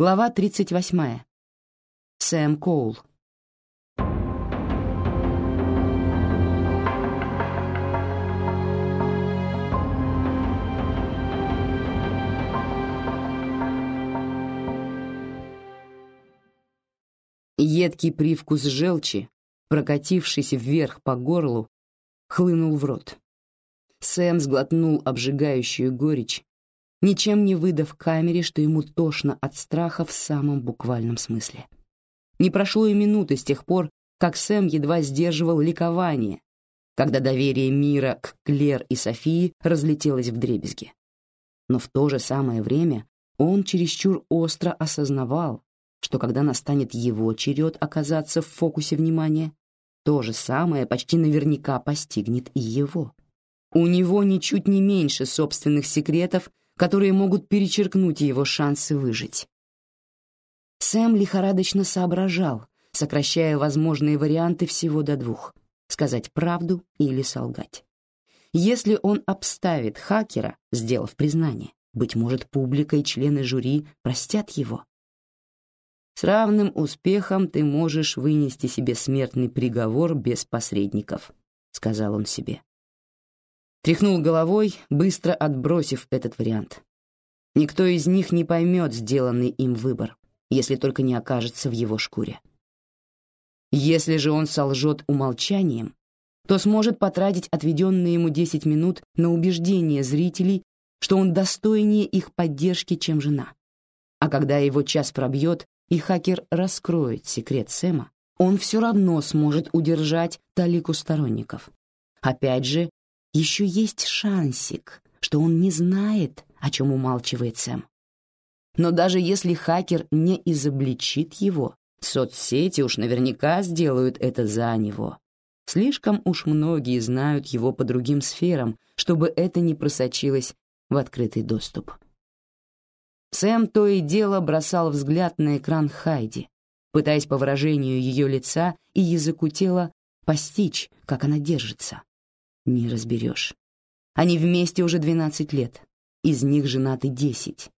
Глава 38. Сэм Коул. Едкий привкус желчи, прокатившийся вверх по горлу, хлынул в рот. Сэм сглотнул обжигающую горечь, ничем не выдав камере, что ему тошно от страха в самом буквальном смысле. Не прошло и минуты с тех пор, как Сэм едва сдерживал ликование, когда доверие мира к Клер и Софии разлетелось вдребезги. Но в то же самое время он чересчур остро осознавал, что когда настанет его черед оказаться в фокусе внимания, то же самое почти наверняка постигнет и его. У него ничуть не меньше собственных секретов, которые могут перечеркнуть его шансы выжить. Сэм лихорадочно соображал, сокращая возможные варианты всего до двух — сказать правду или солгать. Если он обставит хакера, сделав признание, быть может, публика и члены жюри простят его. С равным успехом ты можешь вынести себе смертный приговор без посредников, сказал он себе. Тряхнул головой, быстро отбросив этот вариант. Никто из них не поймет сделанный им выбор, если только не окажется в его шкуре. Если же он солжет умолчанием, то сможет потратить отведенные ему 10 минут на убеждение зрителей, что он достойнее их поддержки, чем жена. А когда его час пробьет, и хакер раскроет секрет Сэма, он все равно сможет удержать талику сторонников. Опять же, еще есть шансик, что он не знает, о чем умалчивает Сэм. Но даже если хакер не изобличит его, соцсети уж наверняка сделают это за него. Слишком уж многие знают его по другим сферам, чтобы это не просочилось в открытый доступ. Сэм то и дело бросал взгляд на экран Хайди, пытаясь по выражению ее лица и языку тела постичь, как она держится. Не разберешь. Они вместе уже 12 лет, из них женаты 10.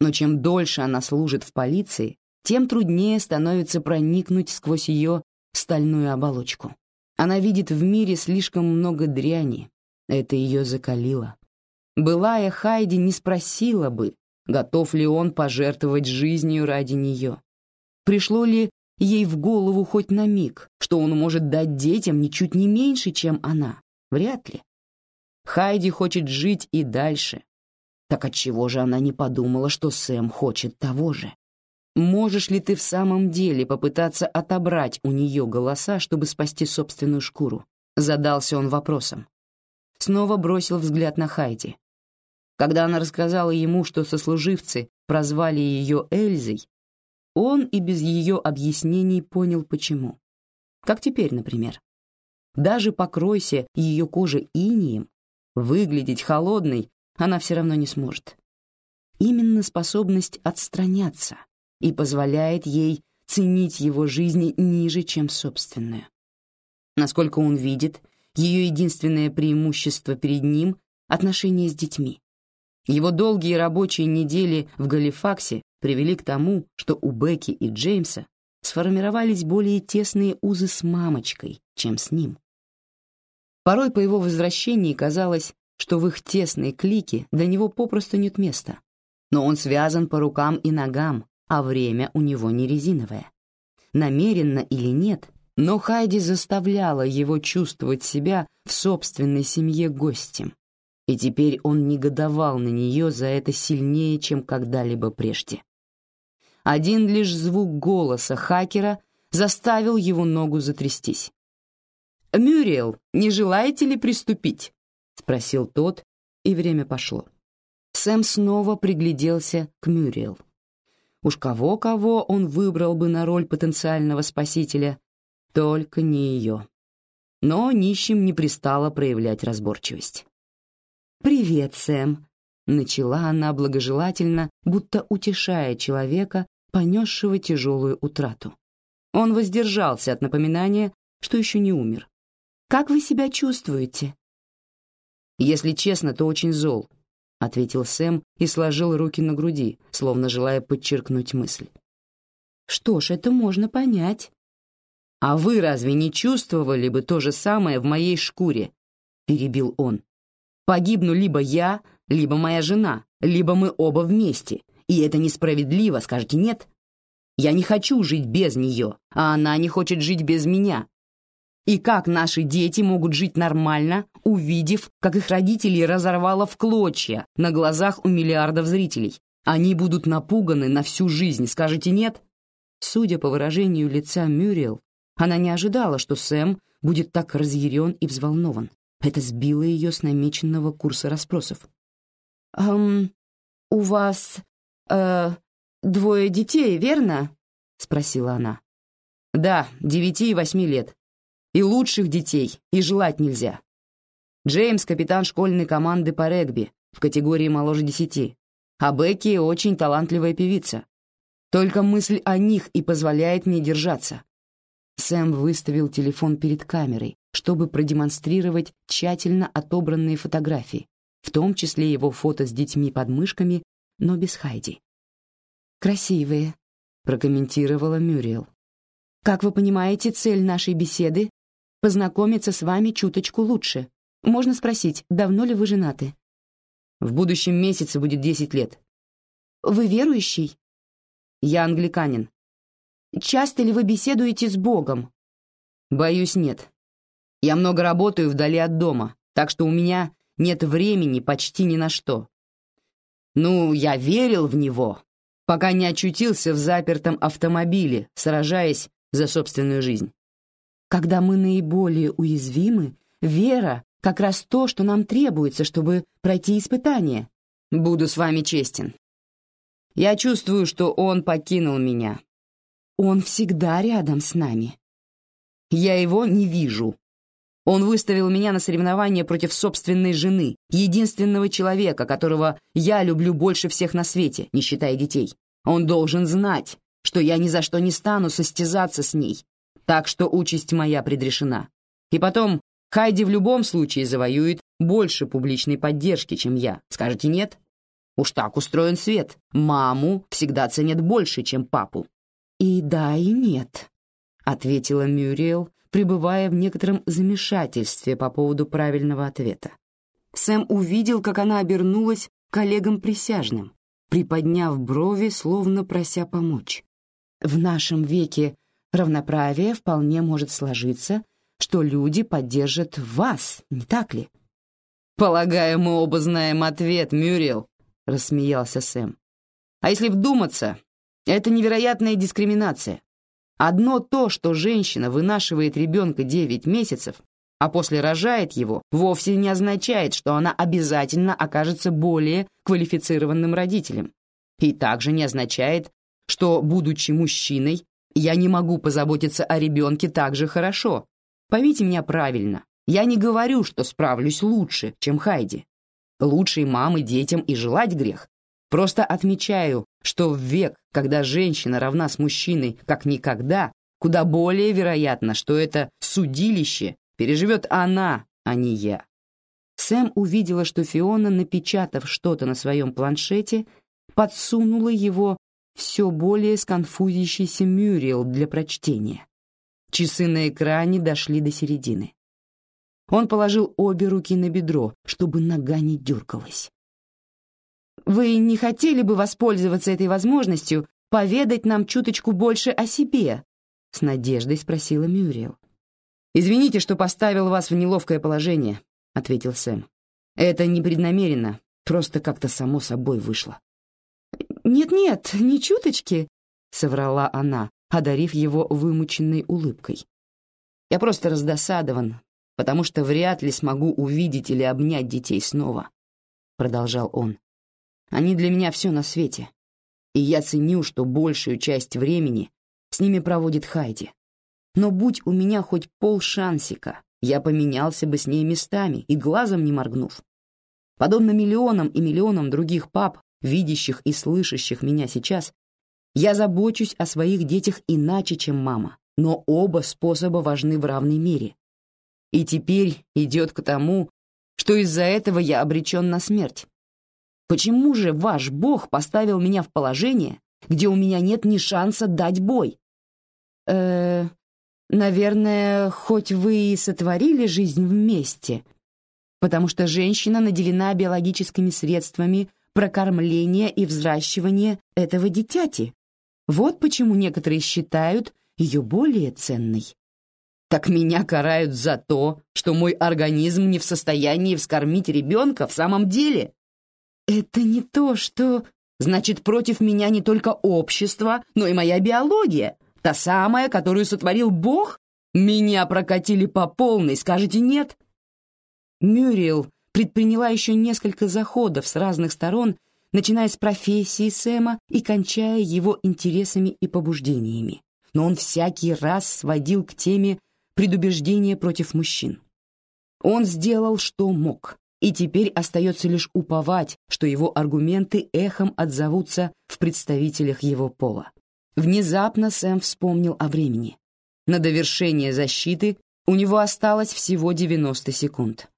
Но чем дольше она служит в полиции, тем труднее становится проникнуть сквозь ее стальную оболочку. Она видит в мире слишком много дряни. Это ее закалило. Былая Хайди не спросила бы, готов ли он пожертвовать жизнью ради нее. Пришло ли ей в голову хоть на миг, что он может дать детям ничуть не меньше, чем она. Вряд ли. Хайди хочет жить и дальше. Так отчего же она не подумала, что Сэм хочет того же? Можешь ли ты в самом деле попытаться отобрать у нее голоса, чтобы спасти собственную шкуру? Задался он вопросом. Снова бросил взгляд на Хайди. Когда она рассказала ему, что сослуживцы прозвали ее Эльзой, он и без ее объяснений понял, почему. Как теперь, например. Даже покройся ее кожа инием, выглядеть холодной она все равно не сможет. Именно способность отстраняться и позволяет ей ценить его жизни ниже, чем собственную. Насколько он видит, ее единственное преимущество перед ним — отношения с детьми. Его долгие рабочие недели в Галифаксе привели к тому, что у Бекки и Джеймса сформировались более тесные узы с мамочкой, чем с ним. Порой по его возвращении казалось, что в их тесной клике для него попросту нет места. Но он связан по рукам и ногам, а время у него не резиновое. Намеренно или нет, но Хайди заставляла его чувствовать себя в собственной семье гостем. И теперь он негодовал на нее за это сильнее, чем когда-либо прежде. Один лишь звук голоса хакера заставил его ногу затрястись. «Мюриэл, не желаете ли приступить?» — спросил тот, и время пошло. Сэм снова пригляделся к Мюриэл. Уж кого-кого он выбрал бы на роль потенциального спасителя, только не ее. Но нищим не пристало проявлять разборчивость. «Привет, Сэм», — начала она благожелательно, будто утешая человека, понесшего тяжелую утрату. Он воздержался от напоминания, что еще не умер. «Как вы себя чувствуете?» «Если честно, то очень зол», — ответил Сэм и сложил руки на груди, словно желая подчеркнуть мысль. Что ж, это можно понять. А вы разве не чувствовали бы то же самое в моей шкуре? перебил он. Погибну либо я, либо моя жена, либо мы оба вместе, и это несправедливо, скажете нет? Я не хочу жить без нее, а она не хочет жить без меня. И как наши дети могут жить нормально, увидев, как их родителей разорвало в клочья на глазах у миллиардов зрителей? Они будут напуганы на всю жизнь, скажете нет? Судя по выражению лица Мюриел, она не ожидала, что Сэм будет так разъярен и взволнован. Это сбило ее с намеченного курса расспросов. «Эм, у вас, э, двое детей, верно?» — спросила она. «Да, девяти и восьми лет. И лучших детей и желать нельзя. Джеймс — капитан школьной команды по регби в категории моложе десяти, а Бекки — очень талантливая певица. Только мысль о них и позволяет мне держаться. Сэм выставил телефон перед камерой, чтобы продемонстрировать тщательно отобранные фотографии, в том числе его фото с детьми под мышками, но без Хайди. «Красивые», — прокомментировала Мюриел. «Как вы понимаете, цель нашей беседы познакомиться с вами чуточку лучше. Можно спросить, давно ли вы женаты? В будущем месяце будет десять лет. Вы верующий? Я англиканин. Часто ли вы беседуете с Богом? Боюсь, нет. Я много работаю вдали от дома, так что у меня нет времени почти ни на что. Ну, я верил в него, пока не очутился в запертом автомобиле, сражаясь за собственную жизнь. Когда мы наиболее уязвимы, вера — как раз то, что нам требуется, чтобы пройти испытание. Буду с вами честен. Я чувствую, что он покинул меня. Он всегда рядом с нами. Я его не вижу. Он выставил меня на соревнование против собственной жены, единственного человека, которого я люблю больше всех на свете, не считая детей. Он должен знать, что я ни за что не стану состязаться с ней, так что участь моя предрешена. И потом, Хайди в любом случае завоюет больше публичной поддержки, чем я. Скажете нет? Уж так устроен свет. Маму всегда ценят больше, чем папу. И да, и нет, ответила Мюриел, пребывая в некотором замешательстве по поводу правильного ответа. Сэм увидел, как она обернулась коллегам-присяжным, приподняв брови, словно прося помочь. В нашем веке равноправие вполне может сложиться, что люди поддержат вас, не так ли? «Полагаю, мы оба знаем ответ, Мюрриел», — рассмеялся Сэм. «А если вдуматься, это невероятная дискриминация. Одно то, что женщина вынашивает ребенка 9 месяцев, а после рожает его, вовсе не означает, что она обязательно окажется более квалифицированным родителем. И также не означает, что, будучи мужчиной, я не могу позаботиться о ребенке так же хорошо. Поймите меня правильно. Я не говорю, что справлюсь лучше, чем Хайди. Лучшей мамы детям и желать грех. Просто отмечаю, что в век, когда женщина равна с мужчиной как никогда, куда более вероятно, что это судилище переживет она, а не я. Сэм увидела, что Фиона, напечатав что-то на своем планшете, подсунула его все более сконфузящийся Мюрриел для прочтения. Часы на экране дошли до середины. Он положил обе руки на бедро, чтобы нога не дергалась. «Вы не хотели бы воспользоваться этой возможностью поведать нам чуточку больше о себе?» — с надеждой спросила Мюрриел. «Извините, что поставил вас в неловкое положение», — ответил Сэм. «Это непреднамеренно, просто как-то само собой вышло». «Нет-нет, ни чуточки», — соврала она, одарив его вымученной улыбкой. «Я просто раздосадован, потому что вряд ли смогу увидеть или обнять детей снова», — продолжал он. «Они для меня все на свете, и я ценю, что большую часть времени с ними проводит Хайди. Но будь у меня хоть полшансика, я поменялся бы с ней местами и глазом не моргнув. Подобно миллионам и миллионам других пап, видящих и слышащих меня сейчас, я забочусь о своих детях иначе, чем мама, но оба способа важны в равной мере. И теперь идет к тому, что из-за этого я обречен на смерть. Почему же ваш Бог поставил меня в положение, где у меня нет ни шанса дать бой? Э, наверное, хоть вы и сотворили жизнь вместе, потому что женщина наделена биологическими средствами прокормления и взращивания этого дитяти. Вот почему некоторые считают ее более ценной. Так меня карают за то, что мой организм не в состоянии вскормить ребенка в самом деле. Это не то, что... Значит, против меня не только общество, но и моя биология. Та самая, которую сотворил Бог? Меня прокатили по полной, скажете нет? Мюрриел предприняла еще несколько заходов с разных сторон, начиная с профессии Сэма и кончая его интересами и побуждениями. Но он всякий раз сводил к теме предубеждения против мужчин. Он сделал, что мог, и теперь остается лишь уповать, что его аргументы эхом отзовутся в представителях его пола. Внезапно Сэм вспомнил о времени. На довершение защиты у него осталось всего 90 секунд.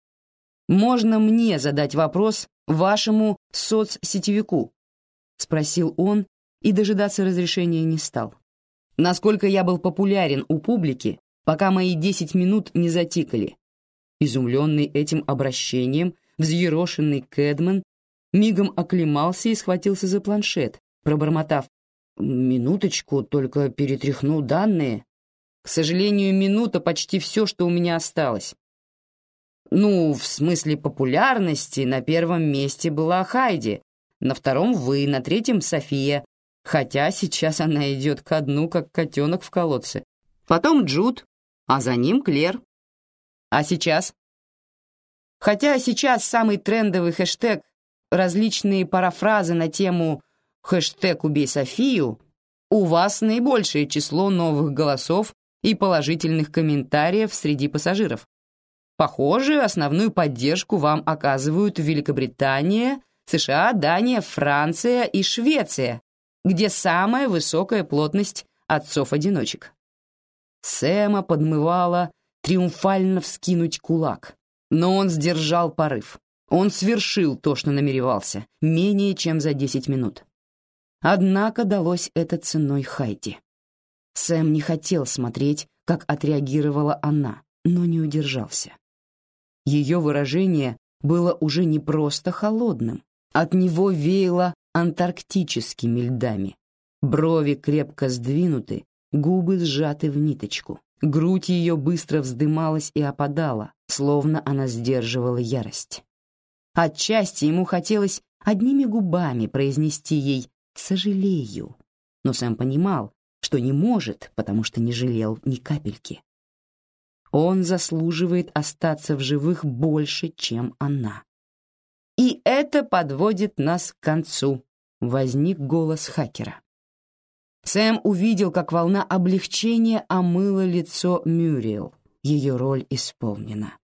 «Можно мне задать вопрос вашему соцсетевику?» — спросил он и дожидаться разрешения не стал. Насколько я был популярен у публики, пока мои десять минут не затикали. Изумленный этим обращением, взъерошенный Кэдман мигом оклемался и схватился за планшет, пробормотав «Минуточку, только перетряхнул данные». К сожалению, минута почти все, что у меня осталось. Ну, в смысле популярности на первом месте была Хайди, на втором вы, на третьем София, хотя сейчас она идет ко дну, как котенок в колодце. Потом Джуд, а за ним Клер. А сейчас? Хотя сейчас самый трендовый хэштег, различные парафразы на тему «хэштег убей Софию», у вас наибольшее число новых голосов и положительных комментариев среди пассажиров. Похоже, основную поддержку вам оказывают Великобритания, США, Дания, Франция и Швеция, где самая высокая плотность отцов-одиночек. Сэма подмывала триумфально вскинуть кулак, но он сдержал порыв. Он свершил то, что намеревался, менее чем за 10 минут. Однако далось это ценой Хайди. Сэм не хотел смотреть, как отреагировала она, но не удержался. Ее выражение было уже не просто холодным, от него веяло антарктическими льдами. Брови крепко сдвинуты, губы сжаты в ниточку. Грудь ее быстро вздымалась и опадала, словно она сдерживала ярость. Отчасти ему хотелось одними губами произнести ей «сожалею», но сам понимал, что не может, потому что не жалел ни капельки. Он заслуживает остаться в живых больше, чем она. И это подводит нас к концу, возник голос хакера. Сэм увидел, как волна облегчения омыла лицо Мюриел. Ее роль исполнена.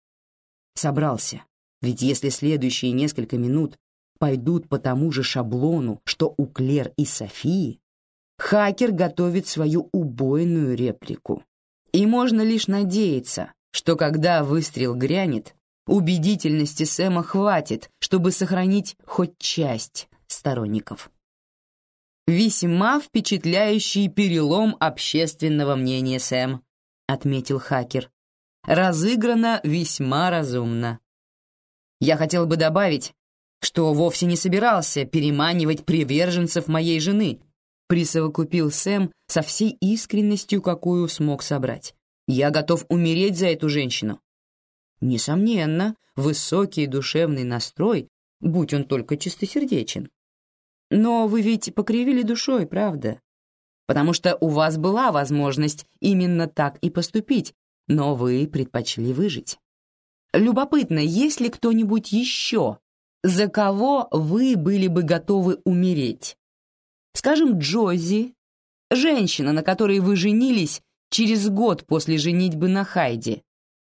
Собрался, ведь если следующие несколько минут пойдут по тому же шаблону, что у Клер и Софии, хакер готовит свою убойную реплику. И можно лишь надеяться, что когда выстрел грянет, убедительности Сэма хватит, чтобы сохранить хоть часть сторонников. «Весьма впечатляющий перелом общественного мнения, Сэм», — отметил хакер. «Разыграно весьма разумно». Я хотел бы добавить, что вовсе не собирался переманивать приверженцев моей жены, присовокупил Сэм со всей искренностью, какую смог собрать. Я готов умереть за эту женщину. Несомненно, высокий душевный настрой, будь он только чистосердечен, но вы ведь покривили душой, правда? Потому что у вас была возможность именно так и поступить, но вы предпочли выжить. Любопытно, есть ли кто-нибудь еще, за кого вы были бы готовы умереть? Скажем, Джози, женщина, на которой вы женились через год после женитьбы на Хайди.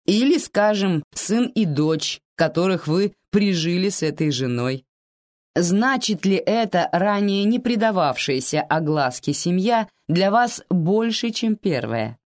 Или, скажем, сын и дочь, которых вы прижили с этой женой. Значит ли это ранее не предававшаяся огласке семья для вас больше, чем первая?